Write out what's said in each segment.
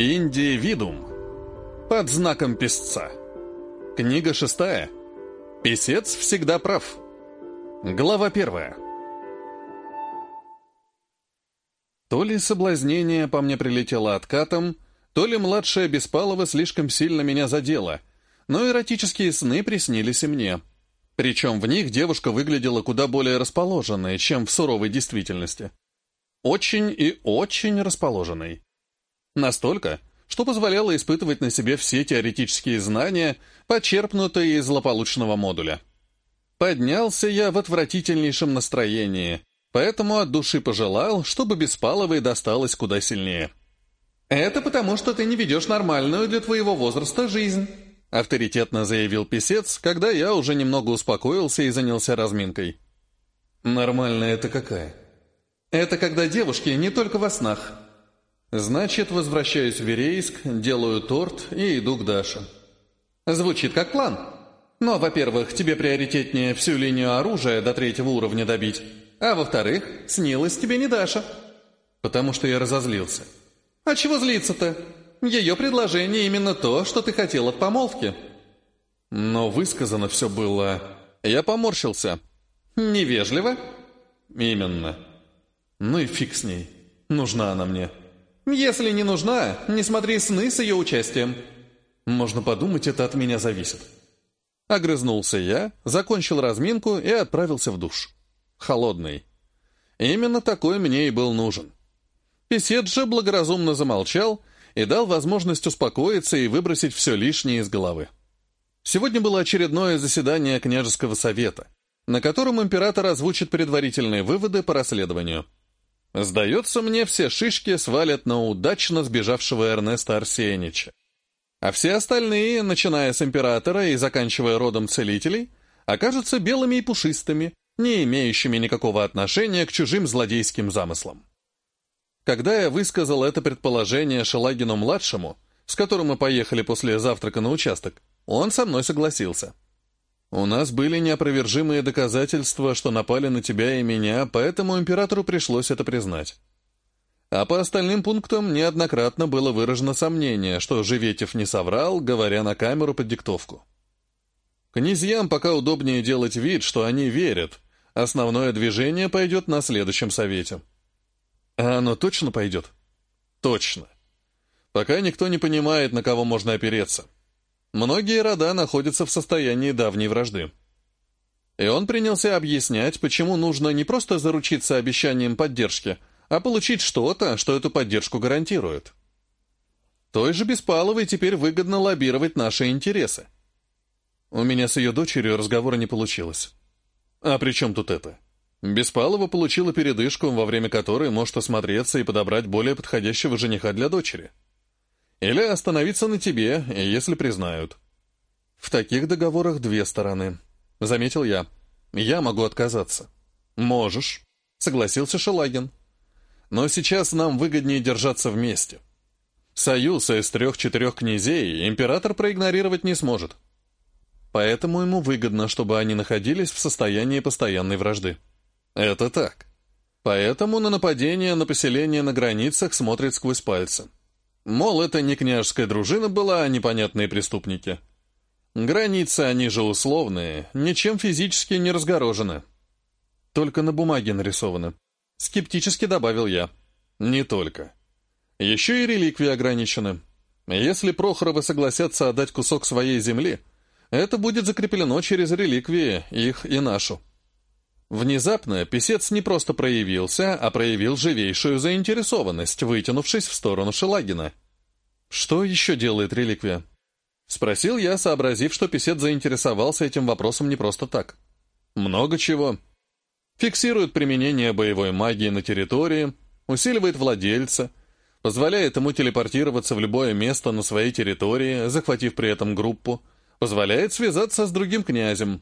Индивидум. Под знаком писца. Книга шестая. Писец всегда прав. Глава первая. То ли соблазнение по мне прилетело откатом, то ли младшая Беспалова слишком сильно меня задела, но эротические сны приснились и мне. Причем в них девушка выглядела куда более расположенной, чем в суровой действительности. Очень и очень расположенной. Настолько, что позволяло испытывать на себе все теоретические знания, почерпнутые из злополучного модуля. Поднялся я в отвратительнейшем настроении, поэтому от души пожелал, чтобы Беспаловой досталось куда сильнее. «Это потому, что ты не ведешь нормальную для твоего возраста жизнь», авторитетно заявил писец, когда я уже немного успокоился и занялся разминкой. «Нормальная это какая?» «Это когда девушки не только во снах», Значит, возвращаюсь в Верейск, делаю торт и иду к Даше. Звучит как план. Но, во-первых, тебе приоритетнее всю линию оружия до третьего уровня добить. А во-вторых, снилась тебе не Даша. Потому что я разозлился. А чего злиться-то? Ее предложение именно то, что ты хотел от помолвки. Но высказано все было... Я поморщился. Невежливо? Именно. Ну и фиг с ней. Нужна она мне. Если не нужна, не смотри сны с ее участием. Можно подумать, это от меня зависит. Огрызнулся я, закончил разминку и отправился в душ. Холодный. Именно такой мне и был нужен. Песет же благоразумно замолчал и дал возможность успокоиться и выбросить все лишнее из головы. Сегодня было очередное заседание княжеского совета, на котором император озвучит предварительные выводы по расследованию. Сдается мне, все шишки свалят на удачно сбежавшего Эрнеста Арсенича. А все остальные, начиная с императора и заканчивая родом целителей, окажутся белыми и пушистыми, не имеющими никакого отношения к чужим злодейским замыслам. Когда я высказал это предположение Шелагину-младшему, с которым мы поехали после завтрака на участок, он со мной согласился. У нас были неопровержимые доказательства, что напали на тебя и меня, поэтому императору пришлось это признать. А по остальным пунктам неоднократно было выражено сомнение, что Живетев не соврал, говоря на камеру под диктовку. Князьям пока удобнее делать вид, что они верят. Основное движение пойдет на следующем совете. А оно точно пойдет? Точно. Пока никто не понимает, на кого можно опереться. Многие рода находятся в состоянии давней вражды. И он принялся объяснять, почему нужно не просто заручиться обещанием поддержки, а получить что-то, что эту поддержку гарантирует. Той же Беспаловой теперь выгодно лоббировать наши интересы. У меня с ее дочерью разговора не получилось. А при чем тут это? Беспалова получила передышку, во время которой может осмотреться и подобрать более подходящего жениха для дочери. Или остановиться на тебе, если признают. В таких договорах две стороны. Заметил я. Я могу отказаться. Можешь, согласился Шелагин. Но сейчас нам выгоднее держаться вместе. Союз из трех-четырех князей император проигнорировать не сможет. Поэтому ему выгодно, чтобы они находились в состоянии постоянной вражды. Это так. Поэтому на нападение на поселение на границах смотрит сквозь пальцы. Мол, это не княжеская дружина была, а непонятные преступники. Границы, они же условные, ничем физически не разгорожены. Только на бумаге нарисованы. Скептически добавил я. Не только. Еще и реликвии ограничены. Если Прохоровы согласятся отдать кусок своей земли, это будет закреплено через реликвии, их и нашу. Внезапно писец не просто проявился, а проявил живейшую заинтересованность, вытянувшись в сторону Шелагина. «Что еще делает реликвия?» Спросил я, сообразив, что писец заинтересовался этим вопросом не просто так. «Много чего. Фиксирует применение боевой магии на территории, усиливает владельца, позволяет ему телепортироваться в любое место на своей территории, захватив при этом группу, позволяет связаться с другим князем,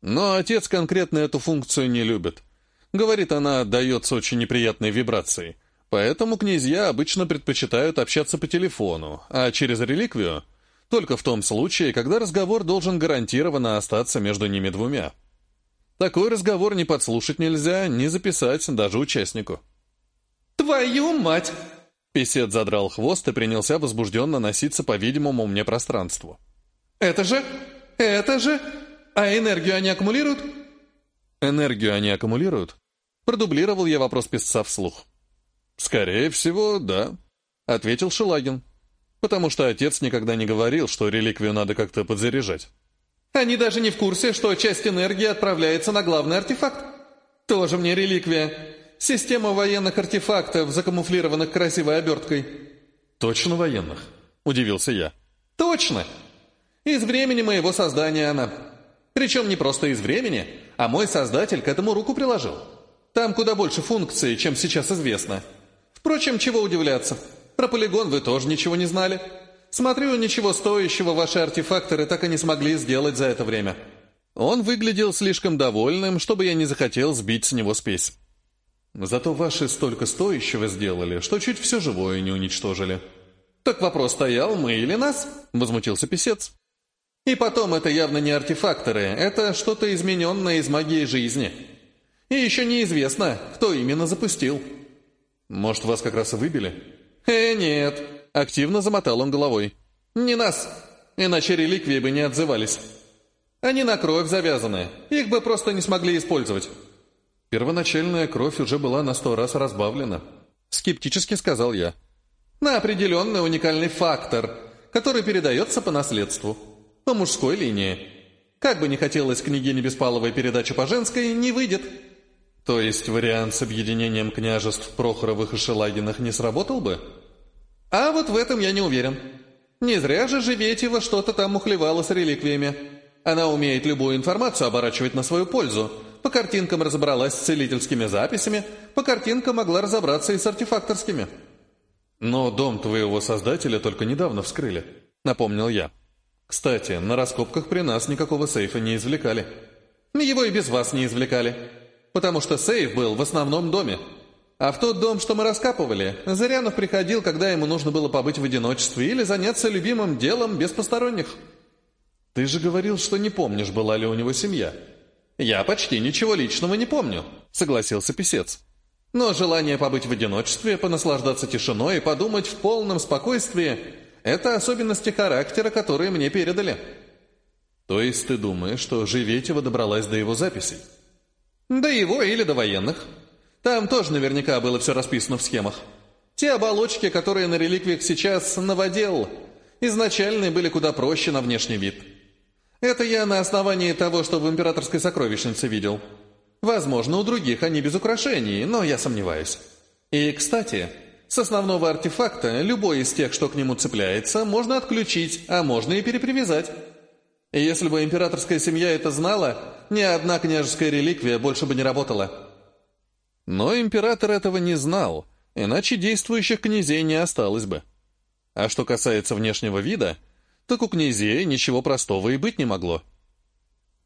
но отец конкретно эту функцию не любит. Говорит, она отдается очень неприятной вибрацией. Поэтому князья обычно предпочитают общаться по телефону, а через реликвию — только в том случае, когда разговор должен гарантированно остаться между ними двумя. Такой разговор ни подслушать нельзя, ни записать даже участнику. «Твою мать!» Песет задрал хвост и принялся возбужденно носиться по видимому мне пространству. «Это же... это же... А энергию они аккумулируют?» «Энергию они аккумулируют?» Продублировал я вопрос песца вслух. «Скорее всего, да», — ответил Шелагин. «Потому что отец никогда не говорил, что реликвию надо как-то подзаряжать». «Они даже не в курсе, что часть энергии отправляется на главный артефакт. Тоже мне реликвия. Система военных артефактов, закамуфлированных красивой оберткой». «Точно военных?» — удивился я. «Точно! Из времени моего создания она. Причем не просто из времени, а мой создатель к этому руку приложил. Там куда больше функций, чем сейчас известно. Впрочем, чего удивляться. Про полигон вы тоже ничего не знали. Смотрю, ничего стоящего ваши артефакторы так и не смогли сделать за это время». Он выглядел слишком довольным, чтобы я не захотел сбить с него спесь. Зато ваши столько стоящего сделали, что чуть все живое не уничтожили. «Так вопрос стоял, мы или нас?» — возмутился писец. «И потом, это явно не артефакторы, это что-то измененное из магии жизни. И еще неизвестно, кто именно запустил». «Может, вас как раз и выбили?» «Э, нет», — активно замотал он головой. «Не нас, иначе реликвии бы не отзывались. Они на кровь завязаны, их бы просто не смогли использовать». Первоначальная кровь уже была на сто раз разбавлена. Скептически сказал я. На определенный уникальный фактор, который передается по наследству. По мужской линии. Как бы ни хотелось княгине Беспаловой передачу по женской, не выйдет. То есть вариант с объединением княжеств Прохоровых и Шелагинах не сработал бы? А вот в этом я не уверен. Не зря же Живетьева что-то там мухлевала с реликвиями. Она умеет любую информацию оборачивать на свою пользу, по картинкам разобралась с целительскими записями, по картинкам могла разобраться и с артефакторскими. «Но дом твоего создателя только недавно вскрыли», — напомнил я. «Кстати, на раскопках при нас никакого сейфа не извлекали». «Его и без вас не извлекали, потому что сейф был в основном доме. А в тот дом, что мы раскапывали, Зырянов приходил, когда ему нужно было побыть в одиночестве или заняться любимым делом без посторонних». «Ты же говорил, что не помнишь, была ли у него семья». «Я почти ничего личного не помню», — согласился писец. «Но желание побыть в одиночестве, понаслаждаться тишиной и подумать в полном спокойствии — это особенности характера, которые мне передали». «То есть ты думаешь, что Живетева добралась до его записей?» «До его или до военных. Там тоже наверняка было все расписано в схемах. Те оболочки, которые на реликвиях сейчас наводил, изначально были куда проще на внешний вид». Это я на основании того, что в императорской сокровищнице видел. Возможно, у других они без украшений, но я сомневаюсь. И, кстати, с основного артефакта любой из тех, что к нему цепляется, можно отключить, а можно и перепривязать. Если бы императорская семья это знала, ни одна княжеская реликвия больше бы не работала. Но император этого не знал, иначе действующих князей не осталось бы. А что касается внешнего вида – так у князей ничего простого и быть не могло.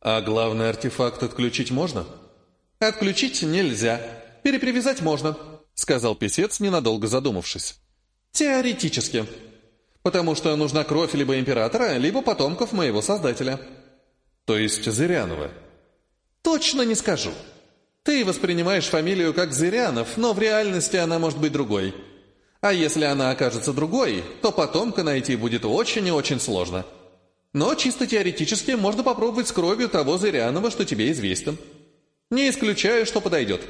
А главный артефакт отключить можно? Отключить нельзя. Перепривязать можно, сказал писец, ненадолго задумавшись. Теоретически. Потому что нужна кровь либо императора, либо потомков моего создателя. То есть Зырянова? Точно не скажу. Ты воспринимаешь фамилию как Зырянов, но в реальности она может быть другой. А если она окажется другой, то потомка найти будет очень и очень сложно. Но чисто теоретически можно попробовать с кровью того Зырянова, что тебе известен. Не исключаю, что подойдет.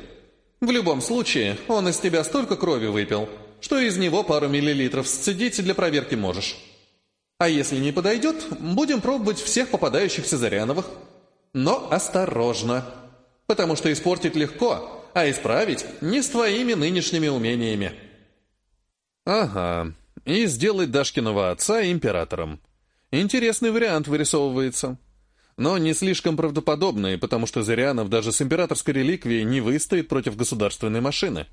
В любом случае, он из тебя столько крови выпил, что из него пару миллилитров сцедить для проверки можешь. А если не подойдет, будем пробовать всех попадающихся Заряновых. Но осторожно, потому что испортить легко, а исправить не с твоими нынешними умениями. Ага, и сделать Дашкиного отца императором. Интересный вариант вырисовывается. Но не слишком правдоподобный, потому что Зырянов даже с императорской реликвией не выстоит против государственной машины.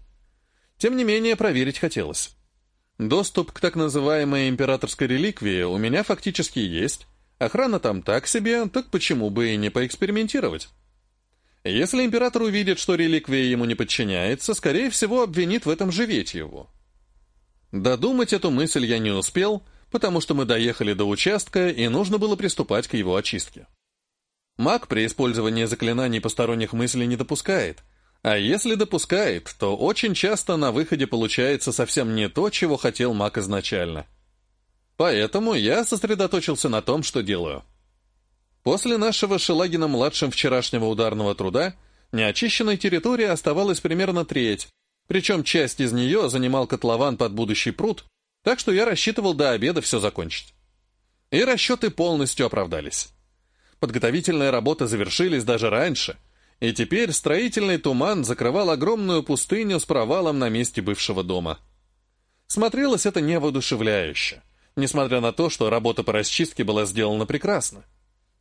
Тем не менее, проверить хотелось. Доступ к так называемой императорской реликвии у меня фактически есть. Охрана там так себе, так почему бы и не поэкспериментировать? Если император увидит, что реликвия ему не подчиняется, скорее всего, обвинит в этом его. Додумать эту мысль я не успел, потому что мы доехали до участка, и нужно было приступать к его очистке. Маг при использовании заклинаний посторонних мыслей не допускает, А если допускает, то очень часто на выходе получается совсем не то, чего хотел маг изначально. Поэтому я сосредоточился на том, что делаю. После нашего Шелагина-младшим вчерашнего ударного труда неочищенной территории оставалась примерно треть, причем часть из нее занимал котлован под будущий пруд, так что я рассчитывал до обеда все закончить. И расчеты полностью оправдались. Подготовительные работы завершились даже раньше, и теперь строительный туман закрывал огромную пустыню с провалом на месте бывшего дома. Смотрелось это невоодушевляюще, несмотря на то, что работа по расчистке была сделана прекрасно.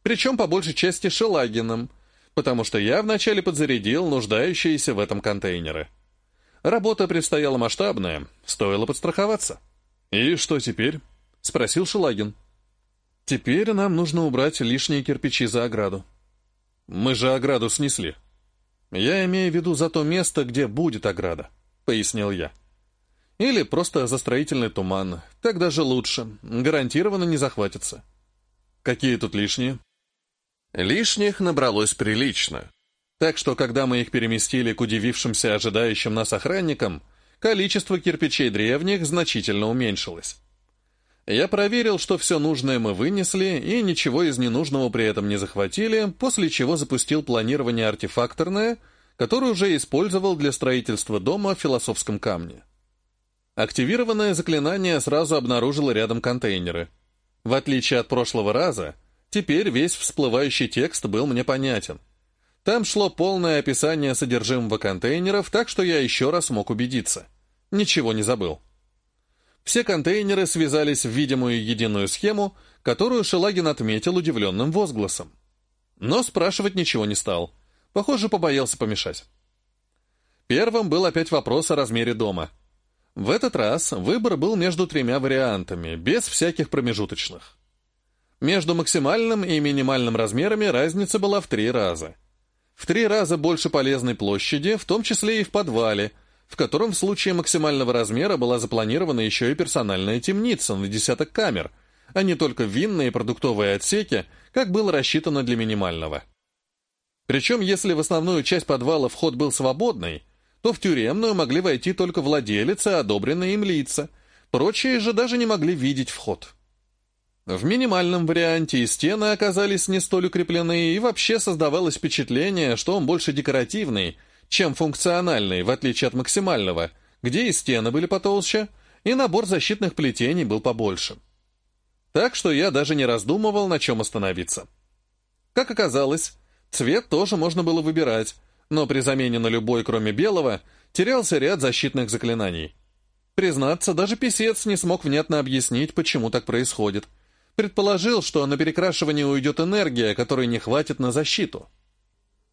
Причем по большей части Шелагином, потому что я вначале подзарядил нуждающиеся в этом контейнеры. Работа предстояла масштабная, стоило подстраховаться. «И что теперь?» — спросил Шелагин. «Теперь нам нужно убрать лишние кирпичи за ограду». «Мы же ограду снесли». «Я имею в виду за то место, где будет ограда», — пояснил я. «Или просто за строительный туман. Так даже лучше. Гарантированно не захватится». «Какие тут лишние?» Лишних набралось прилично. Так что, когда мы их переместили к удивившимся ожидающим нас охранникам, количество кирпичей древних значительно уменьшилось. Я проверил, что все нужное мы вынесли и ничего из ненужного при этом не захватили, после чего запустил планирование артефакторное, которое уже использовал для строительства дома в философском камне. Активированное заклинание сразу обнаружило рядом контейнеры. В отличие от прошлого раза, теперь весь всплывающий текст был мне понятен. Там шло полное описание содержимого контейнеров, так что я еще раз мог убедиться. Ничего не забыл. Все контейнеры связались в видимую единую схему, которую Шелагин отметил удивленным возгласом. Но спрашивать ничего не стал. Похоже, побоялся помешать. Первым был опять вопрос о размере дома. В этот раз выбор был между тремя вариантами, без всяких промежуточных. Между максимальным и минимальным размерами разница была в три раза. В три раза больше полезной площади, в том числе и в подвале – в котором в случае максимального размера была запланирована еще и персональная темница на десяток камер, а не только винные и продуктовые отсеки, как было рассчитано для минимального. Причем, если в основную часть подвала вход был свободный, то в тюремную могли войти только владелицы, одобренные им лица, прочие же даже не могли видеть вход. В минимальном варианте и стены оказались не столь укреплены, и вообще создавалось впечатление, что он больше декоративный – чем функциональный, в отличие от максимального, где и стены были потолще, и набор защитных плетений был побольше. Так что я даже не раздумывал, на чем остановиться. Как оказалось, цвет тоже можно было выбирать, но при замене на любой, кроме белого, терялся ряд защитных заклинаний. Признаться, даже писец не смог внятно объяснить, почему так происходит. Предположил, что на перекрашивание уйдет энергия, которой не хватит на защиту.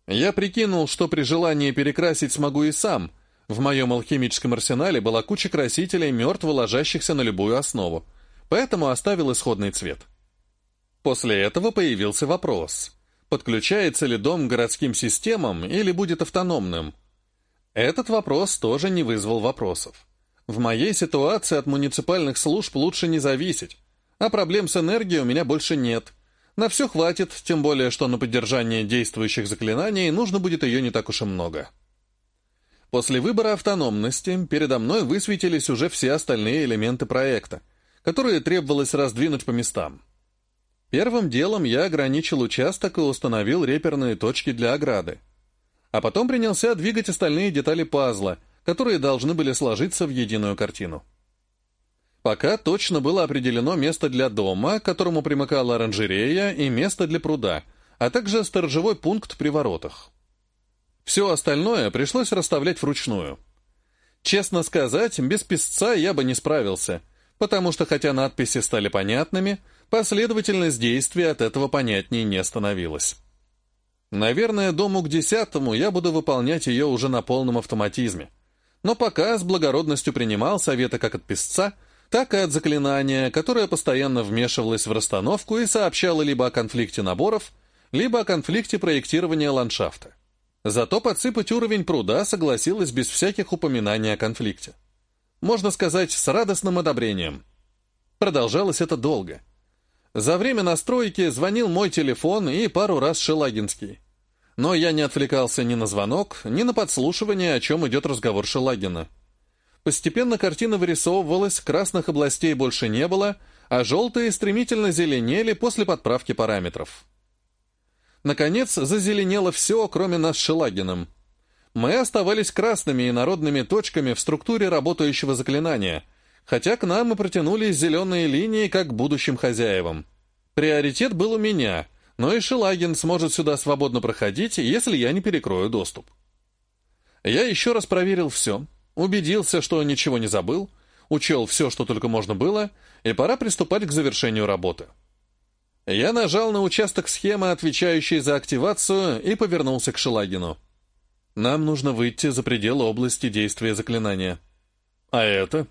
Я прикинул, что при желании перекрасить смогу и сам. В моем алхимическом арсенале была куча красителей, мертво ложащихся на любую основу, поэтому оставил исходный цвет. После этого появился вопрос, подключается ли дом к городским системам или будет автономным. Этот вопрос тоже не вызвал вопросов. В моей ситуации от муниципальных служб лучше не зависеть, а проблем с энергией у меня больше нет – на все хватит, тем более, что на поддержание действующих заклинаний нужно будет ее не так уж и много. После выбора автономности передо мной высветились уже все остальные элементы проекта, которые требовалось раздвинуть по местам. Первым делом я ограничил участок и установил реперные точки для ограды. А потом принялся двигать остальные детали пазла, которые должны были сложиться в единую картину. Пока точно было определено место для дома, к которому примыкала оранжерея, и место для пруда, а также сторожевой пункт при воротах. Все остальное пришлось расставлять вручную. Честно сказать, без писца я бы не справился, потому что хотя надписи стали понятными, последовательность действий от этого понятнее не становилась. Наверное, дому к десятому я буду выполнять ее уже на полном автоматизме. Но пока с благородностью принимал советы как от писца – так и от заклинания, которое постоянно вмешивалось в расстановку и сообщало либо о конфликте наборов, либо о конфликте проектирования ландшафта. Зато подсыпать уровень пруда согласилась без всяких упоминаний о конфликте. Можно сказать, с радостным одобрением. Продолжалось это долго. За время настройки звонил мой телефон и пару раз Шелагинский. Но я не отвлекался ни на звонок, ни на подслушивание, о чем идет разговор Шелагина. Постепенно картина вырисовывалась, красных областей больше не было, а желтые стремительно зеленели после подправки параметров. Наконец, зазеленело все, кроме нас с Шелагиным. Мы оставались красными и народными точками в структуре работающего заклинания, хотя к нам и протянулись зеленые линии, как будущим хозяевам. Приоритет был у меня, но и Шелагин сможет сюда свободно проходить, если я не перекрою доступ. Я еще раз проверил все, убедился, что ничего не забыл, учел все, что только можно было, и пора приступать к завершению работы. Я нажал на участок схемы, отвечающей за активацию, и повернулся к Шелагину. Нам нужно выйти за пределы области действия заклинания. А это?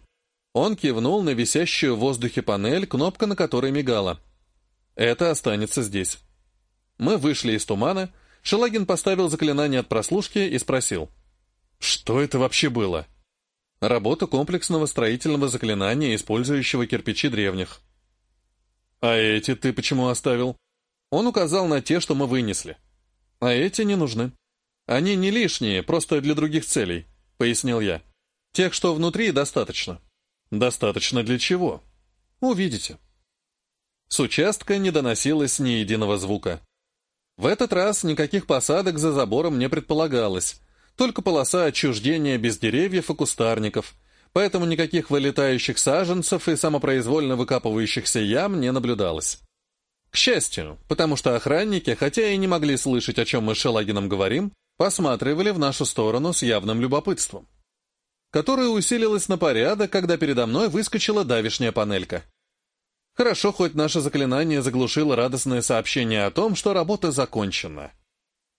Он кивнул на висящую в воздухе панель, кнопка на которой мигала. Это останется здесь. Мы вышли из тумана, Шелагин поставил заклинание от прослушки и спросил. Что это вообще было? Работа комплексного строительного заклинания, использующего кирпичи древних. А эти ты почему оставил? Он указал на те, что мы вынесли. А эти не нужны. Они не лишние, просто для других целей, пояснил я. Тех, что внутри, достаточно. Достаточно для чего? Увидите. С участка не доносилось ни единого звука. В этот раз никаких посадок за забором не предполагалось, только полоса отчуждения без деревьев и кустарников, поэтому никаких вылетающих саженцев и самопроизвольно выкапывающихся ям не наблюдалось. К счастью, потому что охранники, хотя и не могли слышать, о чем мы с Шелагином говорим, посматривали в нашу сторону с явным любопытством, которое усилилось на порядок, когда передо мной выскочила давишняя панелька. Хорошо, хоть наше заклинание заглушило радостное сообщение о том, что работа закончена.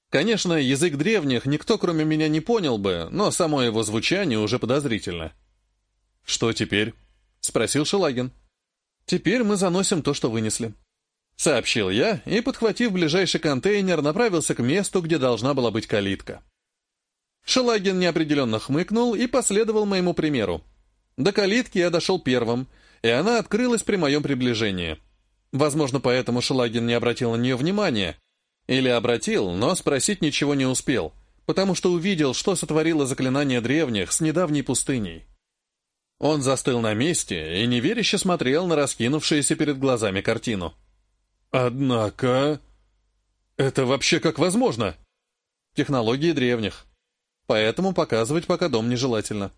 Конечно, язык древних никто, кроме меня, не понял бы, но само его звучание уже подозрительно. «Что теперь?» — спросил Шелагин. «Теперь мы заносим то, что вынесли», Сообщил я и, подхватив ближайший контейнер, направился к месту, где должна была быть калитка. Шелагин неопределенно хмыкнул и последовал моему примеру. До калитки я дошел первым, и она открылась при моем приближении. Возможно, поэтому Шелагин не обратил на нее внимания. Или обратил, но спросить ничего не успел, потому что увидел, что сотворило заклинание древних с недавней пустыней. Он застыл на месте и неверяще смотрел на раскинувшуюся перед глазами картину. Однако... Это вообще как возможно? Технологии древних. Поэтому показывать пока дом нежелательно.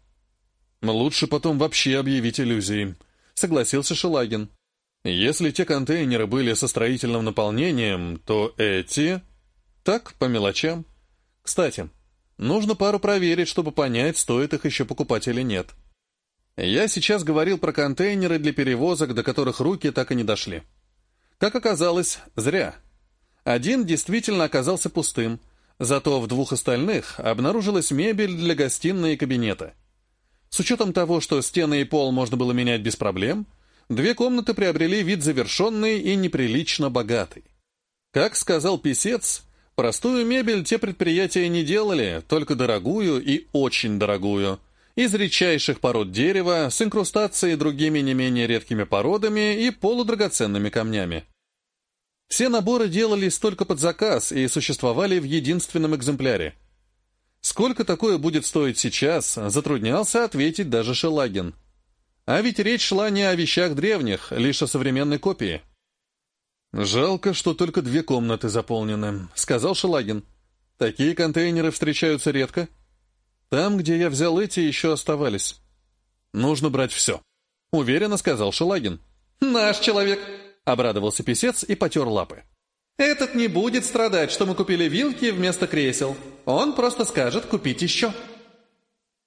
Лучше потом вообще объявить иллюзией, согласился Шелагин. Если те контейнеры были со строительным наполнением, то эти... Так, по мелочам. Кстати, нужно пару проверить, чтобы понять, стоит их еще покупать или нет. Я сейчас говорил про контейнеры для перевозок, до которых руки так и не дошли. Как оказалось, зря. Один действительно оказался пустым, зато в двух остальных обнаружилась мебель для гостиной и кабинета. С учетом того, что стены и пол можно было менять без проблем, две комнаты приобрели вид завершенный и неприлично богатый. Как сказал писец, простую мебель те предприятия не делали, только дорогую и очень дорогую, из редчайших пород дерева с инкрустацией другими не менее редкими породами и полудрагоценными камнями. Все наборы делались только под заказ и существовали в единственном экземпляре. Сколько такое будет стоить сейчас, затруднялся ответить даже Шелагин. А ведь речь шла не о вещах древних, лишь о современной копии. «Жалко, что только две комнаты заполнены», — сказал Шелагин. «Такие контейнеры встречаются редко. Там, где я взял эти, еще оставались. Нужно брать все», — уверенно сказал Шелагин. «Наш человек», — обрадовался писец и потер лапы. «Этот не будет страдать, что мы купили вилки вместо кресел. Он просто скажет купить еще».